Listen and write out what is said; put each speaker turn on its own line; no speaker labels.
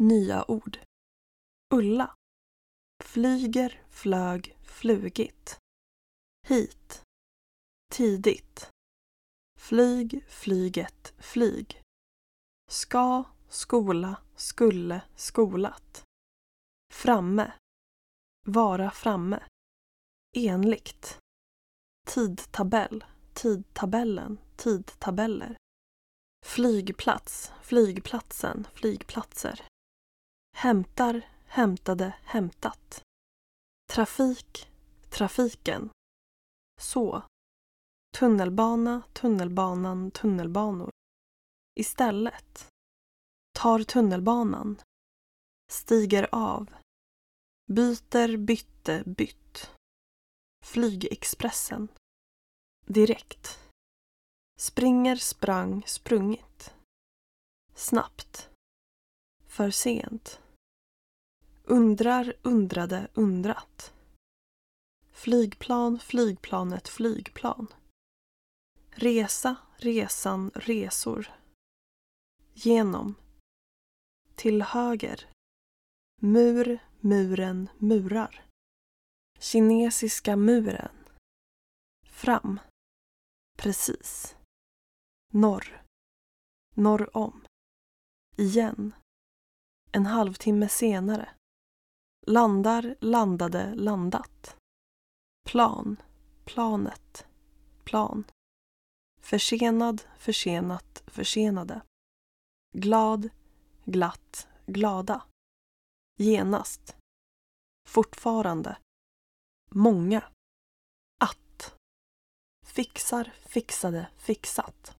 Nya ord. Ulla. Flyger, flög, flugit. Hit. Tidigt. Flyg, flyget, flyg. Ska, skola, skulle, skolat. Framme. Vara framme. Enligt. Tidtabell, tidtabellen, tidtabeller. Flygplats, flygplatsen, flygplatser. Hämtar, hämtade, hämtat. Trafik, trafiken. Så. Tunnelbana, tunnelbanan, tunnelbanor. Istället. Tar tunnelbanan. Stiger av. Byter, bytte, bytt. Flygexpressen. Direkt. Springer, sprang, sprungit. Snabbt. För sent. Undrar, undrade, undrat. Flygplan, flygplanet, flygplan. Resa, resan, resor. Genom. Till höger. Mur, muren, murar. Kinesiska muren. Fram. Precis. Norr. Norr om. Igen. En halvtimme senare. Landar, landade, landat. Plan. Planet. Plan. Försenad, försenat, försenade. Glad, glatt, glada. Genast. Fortfarande. Många. Att. Fixar, fixade, fixat.